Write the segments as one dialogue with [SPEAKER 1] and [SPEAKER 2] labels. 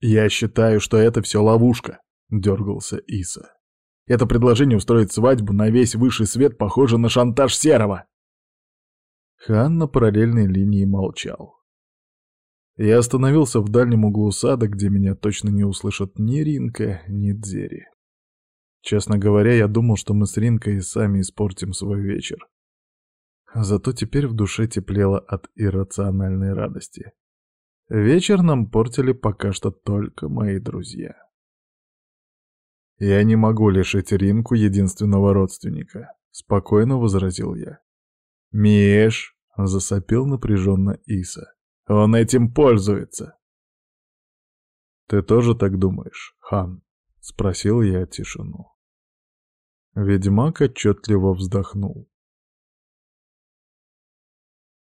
[SPEAKER 1] «Я считаю, что это все ловушка», — дергался Иса. «Это предложение устроить свадьбу на весь высший свет похоже на шантаж Серого». Хан на параллельной линии молчал. Я остановился в дальнем углу сада, где меня точно не услышат ни Ринка, ни Дзери. Честно говоря, я думал, что мы с Ринкой сами испортим свой вечер. Зато теперь в душе теплело от иррациональной радости. Вечер нам портили пока что только мои друзья. «Я не могу лишить Ринку единственного родственника», — спокойно возразил я. «Миш!» — засопил напряженно Иса. «Он этим пользуется!» «Ты тоже так думаешь, хан?» — спросил я тишину. Ведьмак отчетливо вздохнул.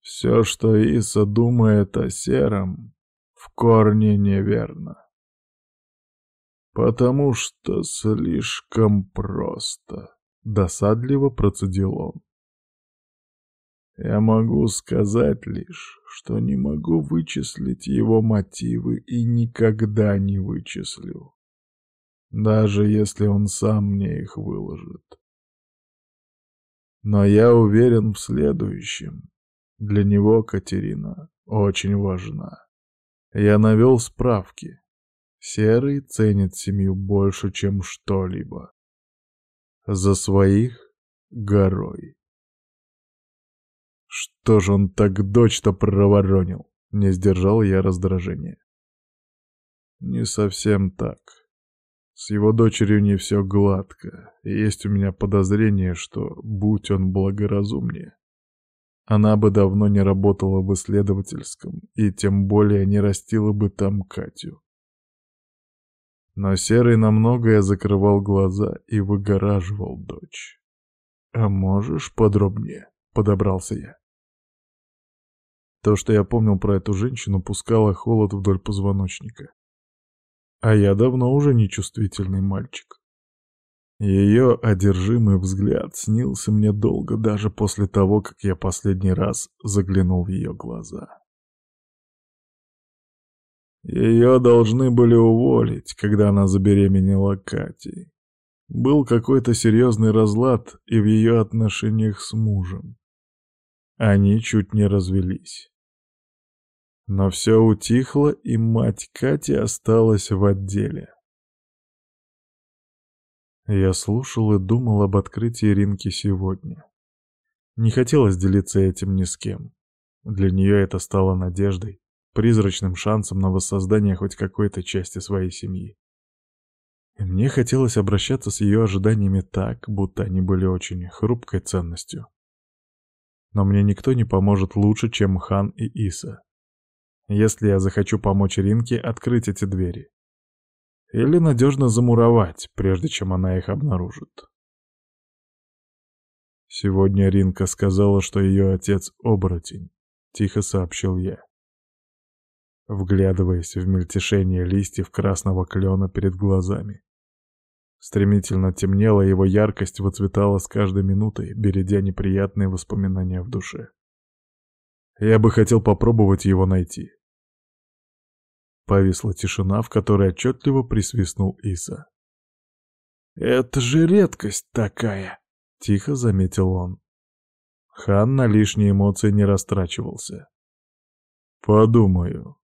[SPEAKER 1] Все, что Иса думает о сером, в корне неверно. Потому что слишком просто, досадливо процедил он. Я могу сказать лишь, что не могу вычислить его мотивы и никогда не вычислю, даже если он сам мне их выложит. Но я уверен в следующем. Для него Катерина очень важна. Я навел справки. Серый ценит семью больше, чем что-либо. За своих горой. Что ж он так дочь-то проворонил? Не сдержал я раздражения. Не совсем так. С его дочерью не все гладко, есть у меня подозрение, что, будь он благоразумнее, она бы давно не работала в исследовательском, и тем более не растила бы там Катю. Но Серый на многое закрывал глаза и выгораживал дочь. «А можешь подробнее?» — подобрался я. То, что я помнил про эту женщину, пускало холод вдоль позвоночника. А я давно уже нечувствительный мальчик. Ее одержимый взгляд снился мне долго, даже после того, как я последний раз заглянул в ее глаза. Ее должны были уволить, когда она забеременела Катей. Был какой-то серьезный разлад и в ее отношениях с мужем. Они чуть не развелись. Но все утихло, и мать Кати осталась в отделе. Я слушал и думал об открытии Ринки сегодня. Не хотелось делиться этим ни с кем. Для нее это стало надеждой, призрачным шансом на воссоздание хоть какой-то части своей семьи. И мне хотелось обращаться с ее ожиданиями так, будто они были очень хрупкой ценностью. Но мне никто не поможет лучше, чем Хан и Иса. Если я захочу помочь Ринке открыть эти двери. Или надежно замуровать, прежде чем она их обнаружит. Сегодня Ринка сказала, что ее отец — оборотень, — тихо сообщил я. Вглядываясь в мельтешение листьев красного клена перед глазами. Стремительно темнела, его яркость выцветала с каждой минутой, бередя неприятные воспоминания в душе. Я бы хотел попробовать его найти. Повисла тишина, в которой отчетливо присвистнул Иса. «Это же редкость такая!» — тихо заметил он. Хан на лишние эмоции не растрачивался. «Подумаю».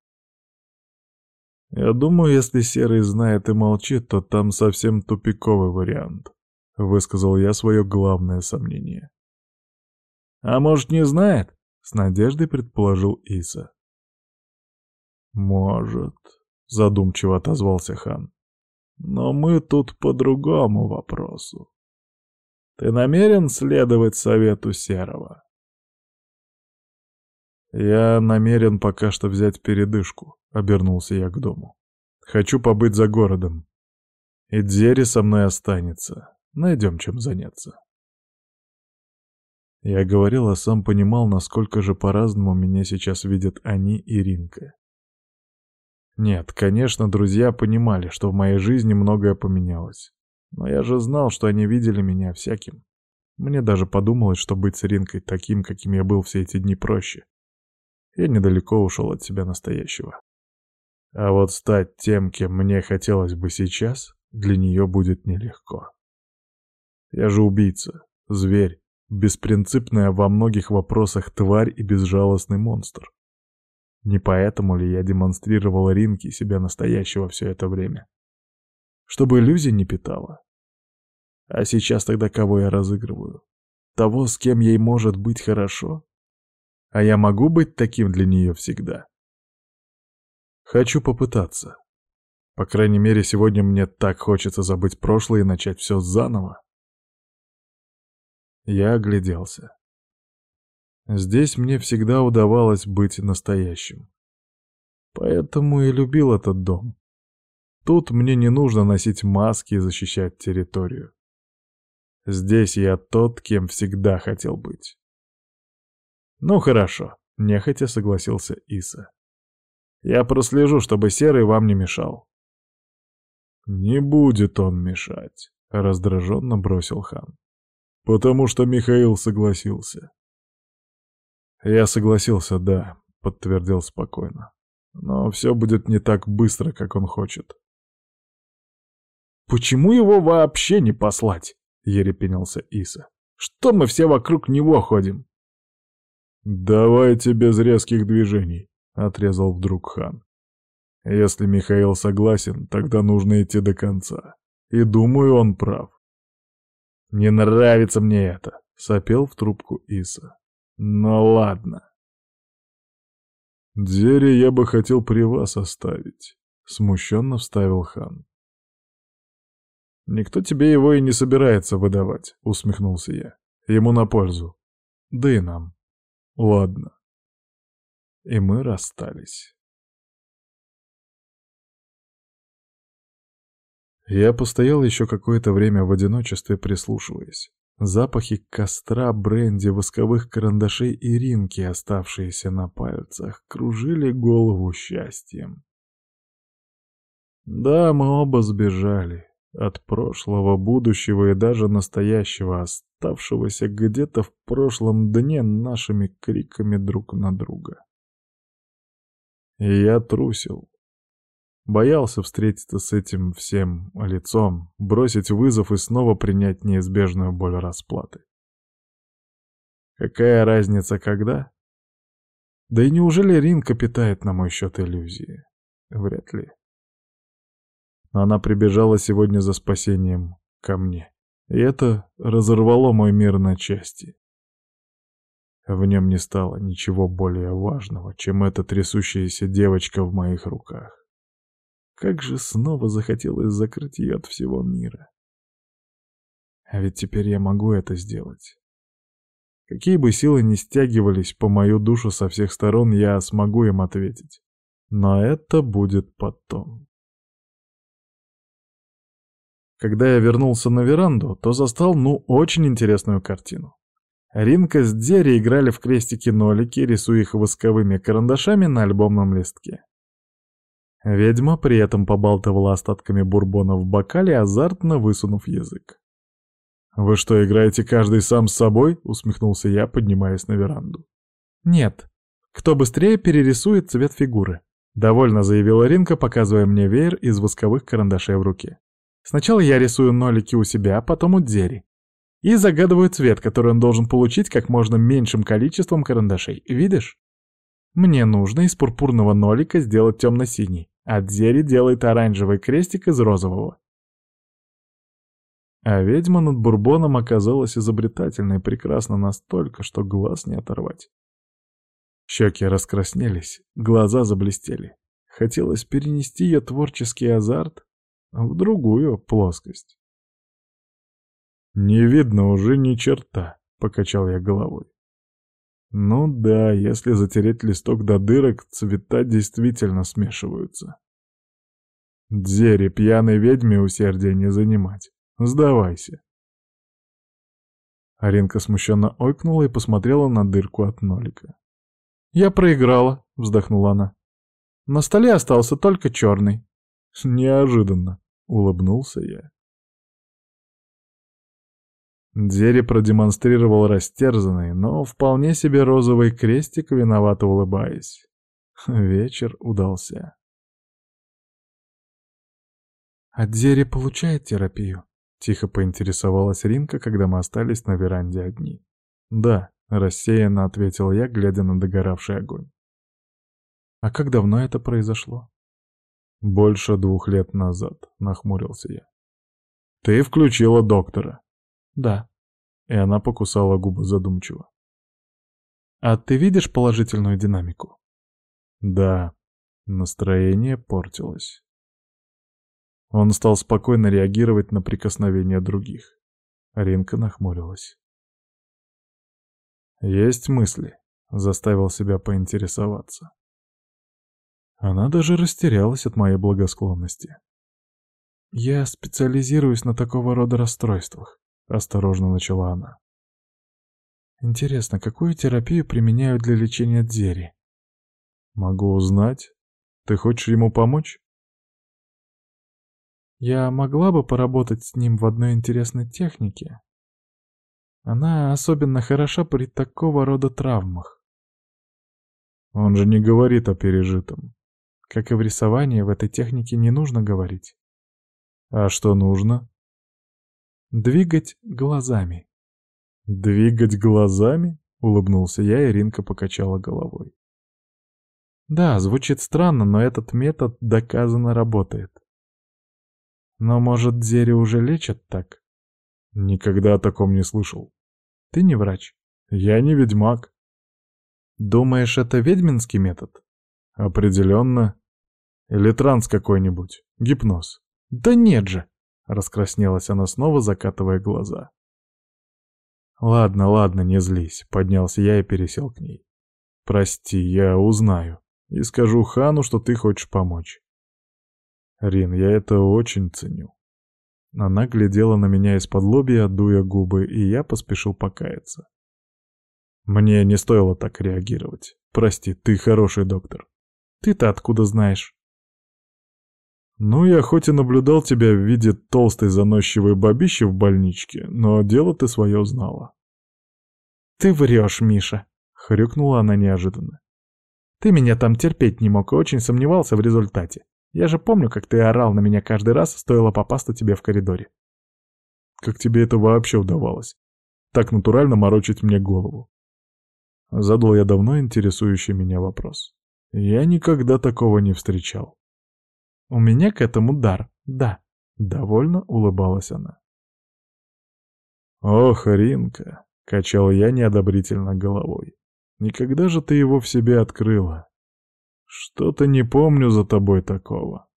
[SPEAKER 1] «Я думаю, если Серый знает и молчит, то там совсем тупиковый вариант», — высказал я свое главное сомнение. «А может, не знает?» — с надеждой предположил Иса. «Может», — задумчиво отозвался хан. «Но мы тут по другому вопросу. Ты намерен следовать совету Серого?» «Я намерен пока что взять передышку», — обернулся я к дому. «Хочу побыть за городом. И Дзери со мной останется. Найдем чем заняться». Я говорил, а сам понимал, насколько же по-разному меня сейчас видят они и Ринка. Нет, конечно, друзья понимали, что в моей жизни многое поменялось. Но я же знал, что они видели меня всяким. Мне даже подумалось, что быть с Ринкой таким, каким я был все эти дни, проще. Я недалеко ушел от себя настоящего. А вот стать тем, кем мне хотелось бы сейчас, для нее будет нелегко. Я же убийца, зверь, беспринципная во многих вопросах тварь и безжалостный монстр. Не поэтому ли я демонстрировал Ринке себя настоящего все это время? Чтобы иллюзий не питала. А сейчас тогда кого я разыгрываю? Того, с кем ей может быть хорошо? А я могу быть таким для нее всегда? Хочу попытаться. По крайней мере, сегодня мне так хочется забыть прошлое и начать все заново. Я огляделся. Здесь мне всегда удавалось быть настоящим. Поэтому и любил этот дом. Тут мне не нужно носить маски и защищать территорию. Здесь я тот, кем всегда хотел быть. Ну хорошо, нехотя согласился Иса. Я прослежу, чтобы Серый вам не мешал. Не будет он мешать, раздраженно бросил хан. Потому что Михаил согласился. Я согласился, да, подтвердил спокойно. Но все будет не так быстро, как он хочет. Почему его вообще не послать? — ерепенился Иса. «Что мы все вокруг него ходим?» «Давайте без резких движений», — отрезал вдруг хан. «Если Михаил согласен, тогда нужно идти до конца. И думаю, он прав». «Не нравится мне это», — сопел в трубку Иса. «Ну ладно». «Дзери я бы хотел при вас оставить», — смущенно вставил хан. «Никто тебе его и не собирается выдавать», — усмехнулся я. «Ему на пользу. Да и нам. Ладно». И мы расстались. Я постоял еще какое-то время в одиночестве, прислушиваясь. Запахи костра, бренди, восковых карандашей и ринки, оставшиеся на пальцах, кружили голову счастьем. Да, мы оба сбежали, от прошлого, будущего и даже настоящего, оставшегося где-то в прошлом дне нашими криками друг на друга. Я трусил. Боялся встретиться с этим всем лицом, бросить вызов и снова принять неизбежную боль расплаты. Какая разница, когда? Да и неужели Ринка питает на мой счет иллюзии? Вряд ли но она прибежала сегодня за спасением ко мне. И это разорвало мой мир на части. В нем не стало ничего более важного, чем эта трясущаяся девочка в моих руках. Как же снова захотелось закрыть ее от всего мира. А ведь теперь я могу это сделать. Какие бы силы ни стягивались по мою душу со всех сторон, я смогу им ответить. Но это будет потом. Когда я вернулся на веранду, то застал, ну, очень интересную картину. Ринка с Дерри играли в крестики-нолики, рисуя их восковыми карандашами на альбомном листке. Ведьма при этом побалтывала остатками бурбона в бокале, азартно высунув язык. «Вы что, играете каждый сам с собой?» — усмехнулся я, поднимаясь на веранду. «Нет. Кто быстрее перерисует цвет фигуры», — довольно заявила Ринка, показывая мне веер из восковых карандашей в руке. Сначала я рисую нолики у себя, потом у Дзери. И загадываю цвет, который он должен получить как можно меньшим количеством карандашей. Видишь? Мне нужно из пурпурного нолика сделать темно-синий, а Дзери делает оранжевый крестик из розового. А ведьма над бурбоном оказалась изобретательной прекрасно настолько, что глаз не оторвать. Щеки раскраснелись, глаза заблестели. Хотелось перенести ее творческий азарт в другую плоскость. «Не видно уже ни черта», — покачал я головой. «Ну да, если затереть листок до дырок, цвета действительно смешиваются. Дзери пьяной ведьме усердия не занимать. Сдавайся». Аринка смущенно ойкнула и посмотрела на дырку от нолика. «Я проиграла», — вздохнула она. «На столе остался только черный». «Неожиданно», — улыбнулся я. Дери продемонстрировал растерзанный, но вполне себе розовый крестик, виновато улыбаясь. Вечер удался.
[SPEAKER 2] «А Дзери получает терапию?» — тихо поинтересовалась Ринка, когда мы остались на веранде одни.
[SPEAKER 1] «Да», — рассеянно ответил я, глядя на догоравший огонь.
[SPEAKER 2] «А как давно это произошло?»
[SPEAKER 1] «Больше двух лет назад», — нахмурился я. «Ты включила доктора?»
[SPEAKER 2] «Да».
[SPEAKER 1] И она покусала губы задумчиво.
[SPEAKER 2] «А ты видишь положительную динамику?»
[SPEAKER 1] «Да». Настроение портилось. Он стал спокойно реагировать на прикосновения других. Ринка нахмурилась. «Есть мысли?» — заставил себя поинтересоваться. Она даже растерялась от моей благосклонности.
[SPEAKER 2] «Я специализируюсь на такого рода расстройствах», — осторожно начала она. «Интересно, какую терапию применяют для лечения дзери?»
[SPEAKER 1] «Могу узнать. Ты хочешь ему помочь?»
[SPEAKER 2] «Я могла бы поработать с ним в одной интересной технике. Она особенно хороша при такого рода травмах».
[SPEAKER 1] «Он же не говорит о пережитом».
[SPEAKER 2] Как и в рисовании, в этой технике не нужно говорить.
[SPEAKER 1] А что нужно?
[SPEAKER 2] Двигать глазами.
[SPEAKER 1] Двигать глазами? Улыбнулся я, и Ринка покачала головой.
[SPEAKER 2] Да, звучит странно, но этот метод доказанно работает. Но, может, Дзери уже лечат так?
[SPEAKER 1] Никогда о таком не слышал.
[SPEAKER 2] Ты не врач?
[SPEAKER 1] Я не ведьмак.
[SPEAKER 2] Думаешь, это ведьминский метод?
[SPEAKER 1] Определенно. Или транс какой-нибудь. Гипноз.
[SPEAKER 2] Да нет же.
[SPEAKER 1] Раскраснелась она снова, закатывая глаза. «Ладно, ладно, не злись», — поднялся я и пересел к ней. «Прости, я узнаю. И скажу Хану, что ты хочешь помочь». «Рин, я это очень ценю». Она глядела на меня из-под лобья, дуя губы, и я поспешил покаяться. Мне не стоило так реагировать. Прости, ты хороший доктор.
[SPEAKER 2] Ты-то откуда знаешь?
[SPEAKER 1] Ну, я хоть и наблюдал тебя в виде толстой заносчивой бабищи в больничке, но дело ты свое знала.
[SPEAKER 2] Ты врешь, Миша, хрюкнула она неожиданно. Ты меня там терпеть не мог и очень сомневался в результате. Я же помню, как ты орал на меня каждый раз, стоило попасться тебе в коридоре.
[SPEAKER 1] Как тебе это вообще удавалось? Так натурально морочить мне голову. Задал я давно интересующий меня вопрос. Я никогда такого не встречал.
[SPEAKER 2] У меня к этому дар, да. Довольно улыбалась она.
[SPEAKER 1] Ох, Ринка, качал я неодобрительно головой. Никогда же ты его в себе открыла. Что-то не помню за тобой такого.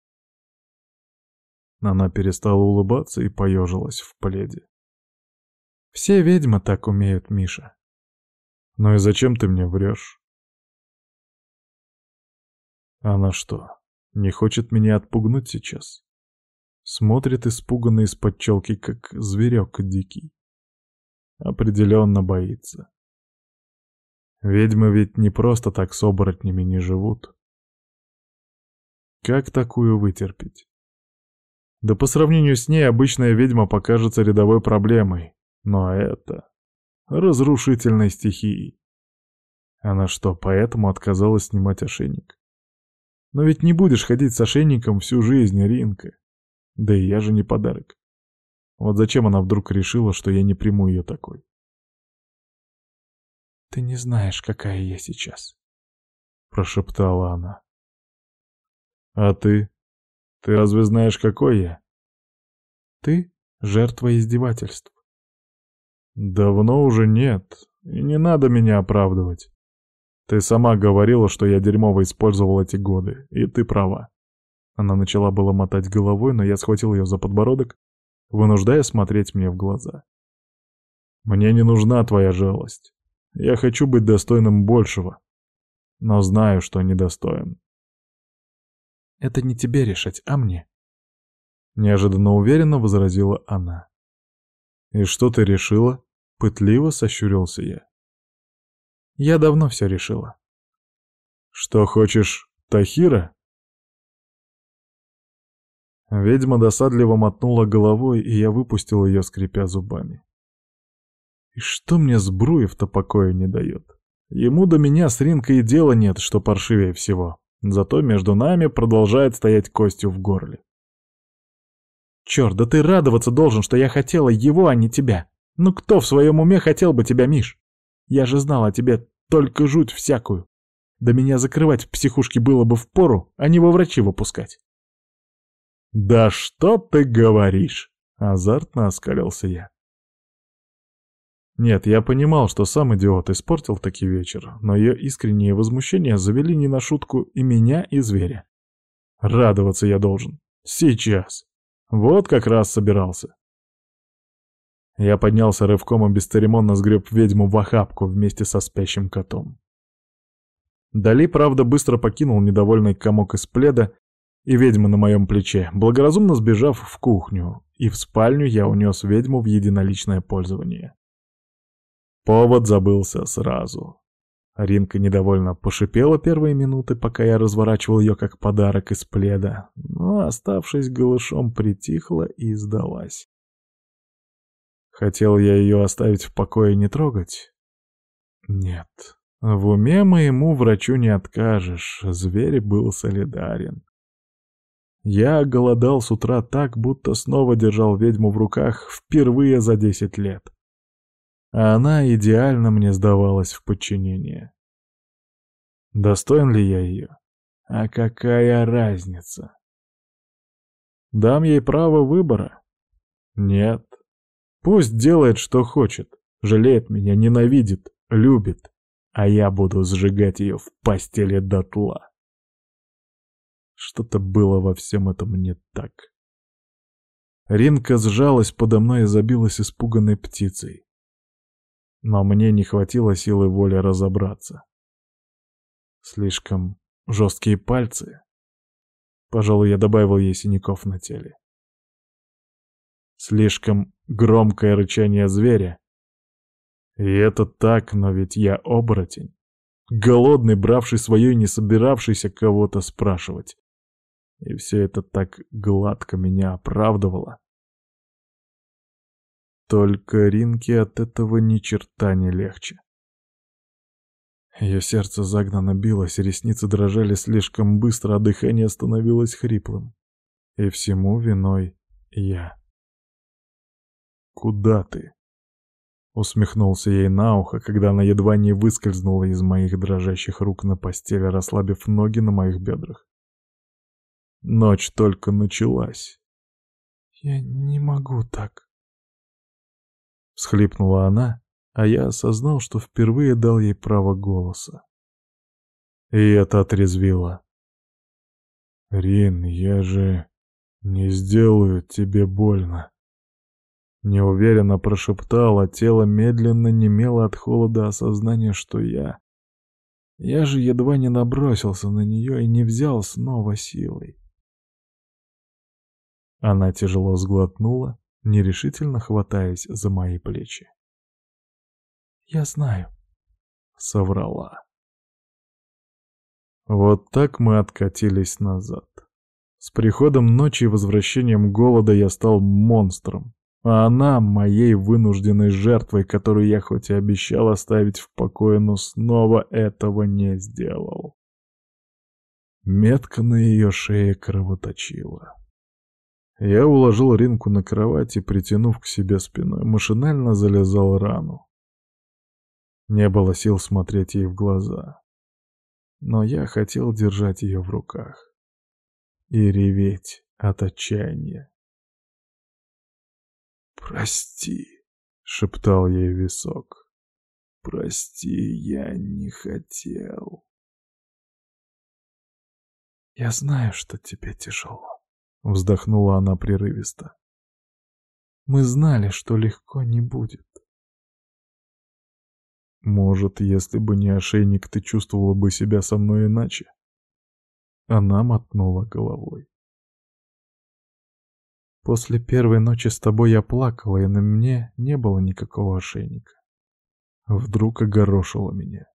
[SPEAKER 1] Она перестала улыбаться и поежилась в пледе.
[SPEAKER 2] Все ведьмы так умеют, Миша.
[SPEAKER 1] Ну и зачем ты мне врешь? Она что, не хочет меня отпугнуть сейчас? Смотрит испуганно из-под челки, как зверек дикий. Определенно боится. Ведьмы ведь не просто так с оборотнями не живут. Как такую вытерпеть? Да по сравнению с ней обычная ведьма покажется рядовой проблемой. Но это... разрушительной стихией. Она что, поэтому отказалась снимать ошейник? Но ведь не будешь ходить с ошейником всю жизнь, Ринка. Да и я же не подарок. Вот зачем она вдруг решила, что я не приму ее такой?
[SPEAKER 2] «Ты не знаешь, какая я сейчас», —
[SPEAKER 1] прошептала она. «А ты? Ты разве знаешь, какой я?»
[SPEAKER 2] «Ты — жертва издевательств».
[SPEAKER 1] «Давно уже нет, и не надо меня оправдывать. Ты сама говорила, что я дерьмово использовал эти годы, и ты права. Она начала было мотать головой, но я схватил ее за подбородок, вынуждая смотреть мне в глаза. Мне не нужна твоя жалость. Я хочу быть достойным большего, но знаю, что недостоин.
[SPEAKER 2] Это не тебе решать, а мне.
[SPEAKER 1] Неожиданно уверенно возразила она. И что ты решила? Пытливо сощурился я.
[SPEAKER 2] Я давно все решила.
[SPEAKER 1] Что хочешь, Тахира? Ведьма досадливо мотнула головой, и я выпустил ее, скрипя зубами. И что мне Сбруев-то покоя не дает? Ему до меня с Ринкой дела нет, что паршивее всего. Зато между нами продолжает стоять костью в горле.
[SPEAKER 2] Черт, да ты радоваться должен, что я хотела его, а не тебя. Ну кто в своем уме хотел бы тебя, Миш? Я же знала о тебе только жуть всякую. Да меня закрывать в психушке было бы впору, а не во врачи выпускать. «Да что ты говоришь?» — азартно оскалился я. Нет, я понимал, что сам идиот испортил таки вечер, но ее искреннее возмущение завели не на шутку и меня, и зверя. Радоваться я должен. Сейчас. Вот как раз собирался. Я поднялся рывком и бесцеремонно сгреб ведьму в охапку вместе со спящим котом. Дали, правда, быстро покинул недовольный комок из пледа и ведьма на моем плече, благоразумно сбежав в кухню, и в спальню я унес ведьму в единоличное пользование. Повод забылся сразу. Ринка недовольно пошипела первые минуты, пока я разворачивал ее как подарок из пледа, но, оставшись голышом, притихла и сдалась. Хотел я ее оставить в покое и не трогать? Нет, в уме моему врачу не откажешь, зверь был солидарен. Я голодал с утра так, будто снова держал ведьму в руках впервые за десять лет а она идеально мне сдавалась в подчинение. Достоин ли я ее? А какая разница? Дам ей право выбора? Нет. Пусть делает, что хочет, жалеет меня, ненавидит, любит, а я буду сжигать ее в постели дотла. Что-то было во всем этом не так. Ринка сжалась подо мной и забилась испуганной птицей но мне не хватило силы воли разобраться. Слишком жесткие пальцы. Пожалуй, я добавил ей синяков на теле. Слишком громкое рычание зверя. И это так, но ведь я оборотень. Голодный, бравший свое и не собиравшийся кого-то спрашивать. И все это так гладко меня оправдывало. Только Ринке от этого ни черта не легче. Ее сердце загнано билось, ресницы дрожали слишком быстро, а дыхание становилось хриплым. И всему виной я. «Куда ты?» Усмехнулся ей на ухо, когда она едва не выскользнула из моих дрожащих рук на постели, расслабив ноги на моих бедрах. Ночь только началась. «Я не могу так», Всхлипнула она, а я осознал, что впервые дал ей право голоса. И это отрезвило. «Рин, я же не сделаю тебе больно». Неуверенно прошептал, а тело медленно немело от холода осознания, что я... Я же едва не набросился на нее и не взял снова силой. Она тяжело сглотнула, нерешительно хватаясь за мои плечи. «Я знаю», — соврала. Вот так мы откатились назад. С приходом ночи и возвращением голода я стал монстром, а она — моей вынужденной жертвой, которую я хоть и обещал оставить в покое, но снова этого не сделал. Метка на ее шее кровоточила. Я уложил Ринку на кровать и, притянув к себе спиной, машинально залезал рану. Не было сил смотреть ей в глаза. Но я хотел держать ее в руках и реветь от отчаяния. «Прости», — шептал ей висок. «Прости, я не хотел». «Я знаю, что тебе тяжело», Вздохнула она прерывисто. Мы знали, что легко не будет. Может, если бы не ошейник, ты чувствовала бы себя со мной иначе? Она мотнула головой. После первой ночи с тобой я плакала, и на мне не было никакого ошейника. Вдруг огорошило меня.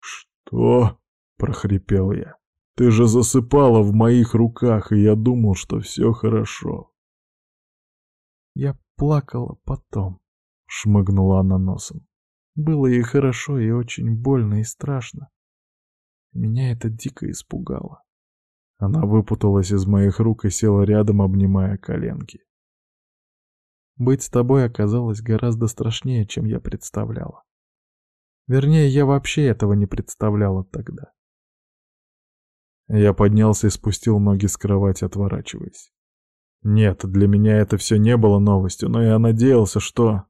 [SPEAKER 2] «Что?» — прохрипел я. Ты же засыпала в моих руках, и я думал, что все хорошо. Я плакала потом, шмыгнула она носом. Было и хорошо, и очень больно, и страшно. Меня это дико испугало.
[SPEAKER 1] Она выпуталась из моих рук и села рядом, обнимая коленки.
[SPEAKER 2] Быть с тобой оказалось гораздо страшнее, чем я представляла. Вернее, я вообще этого не представляла тогда.
[SPEAKER 1] Я поднялся и спустил ноги с кровати, отворачиваясь. Нет, для меня это все не было новостью, но я надеялся, что...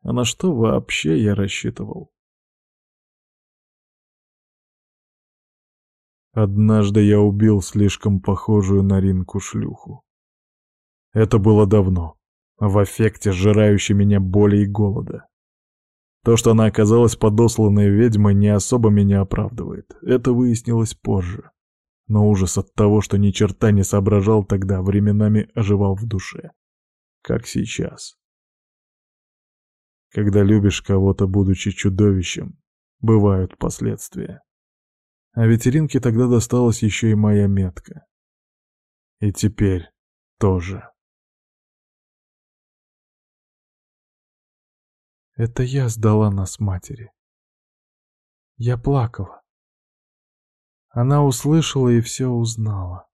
[SPEAKER 1] А на что вообще я рассчитывал? Однажды я убил слишком похожую на Ринку шлюху. Это было давно, в эффекте сжирающей меня боли и голода. То, что она оказалась подосланной ведьмой, не особо меня оправдывает. Это выяснилось позже. Но ужас от того, что ни черта не соображал тогда, временами оживал в душе. Как сейчас. Когда любишь кого-то, будучи чудовищем, бывают последствия. А ветеринке тогда досталась еще и моя метка. И теперь тоже.
[SPEAKER 2] Это я сдала нас матери. Я плакала. Она услышала и все узнала.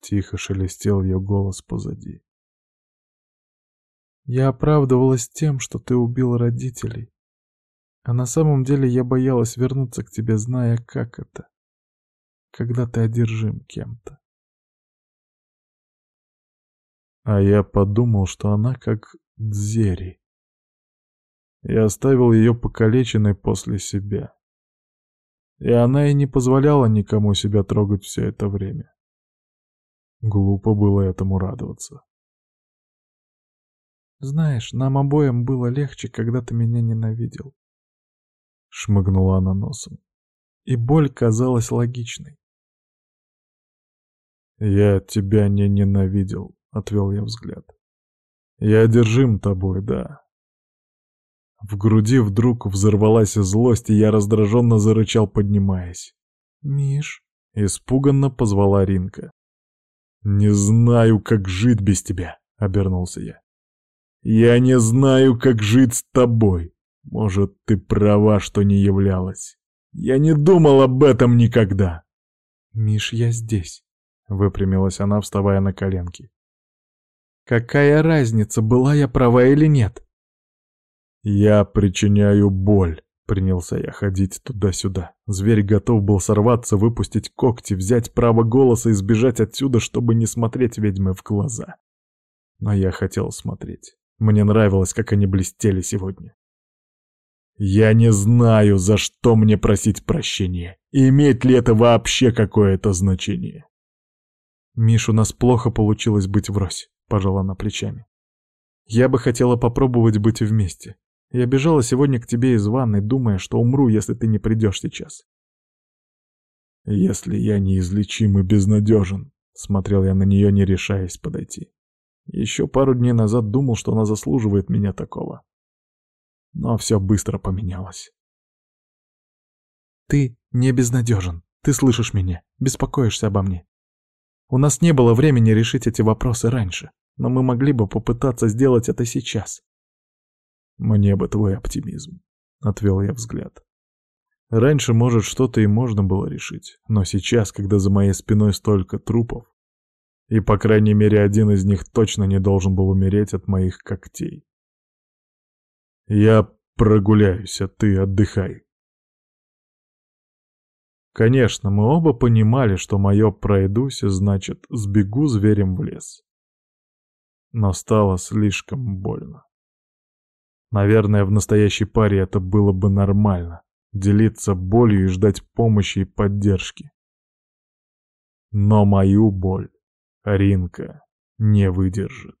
[SPEAKER 2] Тихо шелестел ее голос позади. Я оправдывалась тем, что ты убил родителей. А на самом деле я боялась вернуться к тебе, зная, как это, когда ты одержим кем-то.
[SPEAKER 1] А я подумал, что она как Дзери. Я оставил ее покалеченной после себя. И она и не позволяла никому себя трогать все это время. Глупо было этому радоваться.
[SPEAKER 2] «Знаешь, нам обоим было легче, когда ты меня ненавидел», — шмыгнула она носом. И боль казалась логичной.
[SPEAKER 1] «Я тебя не ненавидел», — отвел я взгляд. «Я одержим тобой, да, в груди вдруг взорвалась злость, и я раздраженно зарычал, поднимаясь.
[SPEAKER 2] «Миш?»
[SPEAKER 1] — испуганно позвала Ринка. «Не знаю, как жить без тебя», — обернулся я. «Я не знаю, как жить с тобой. Может, ты права, что не являлась. Я не думал об этом никогда».
[SPEAKER 2] «Миш, я здесь», — выпрямилась она, вставая на коленки. «Какая разница, была я права или нет?»
[SPEAKER 1] «Я причиняю боль», — принялся я ходить туда-сюда. Зверь готов был сорваться, выпустить когти, взять право голоса и сбежать отсюда, чтобы не смотреть ведьмы в глаза. Но я хотел смотреть. Мне нравилось, как они блестели сегодня. Я не знаю, за что мне просить прощения. И имеет ли это вообще какое-то значение?
[SPEAKER 2] «Миш, у нас плохо получилось быть врозь», — пожала она плечами. «Я бы хотела попробовать быть вместе. Я бежала сегодня к тебе из ванной, думая, что умру, если ты не придешь сейчас.
[SPEAKER 1] Если я неизлечим и безнадежен, смотрел я на нее, не решаясь подойти. Еще пару дней назад думал, что она заслуживает меня такого. Но все быстро поменялось.
[SPEAKER 2] Ты не безнадежен. Ты слышишь меня, беспокоишься обо мне. У нас не было времени решить эти вопросы раньше, но мы могли бы попытаться сделать это сейчас.
[SPEAKER 1] «Мне бы твой оптимизм», — отвел я взгляд. Раньше, может, что-то и можно было решить, но сейчас, когда за моей спиной столько трупов, и, по крайней мере, один из них точно не должен был умереть от моих когтей. Я прогуляюсь, а ты отдыхай. Конечно, мы оба понимали, что мое «пройдусь» значит «сбегу зверем в лес». Но стало слишком больно. Наверное, в настоящей паре это было бы нормально — делиться болью и ждать помощи и поддержки. Но мою боль Ринка не выдержит.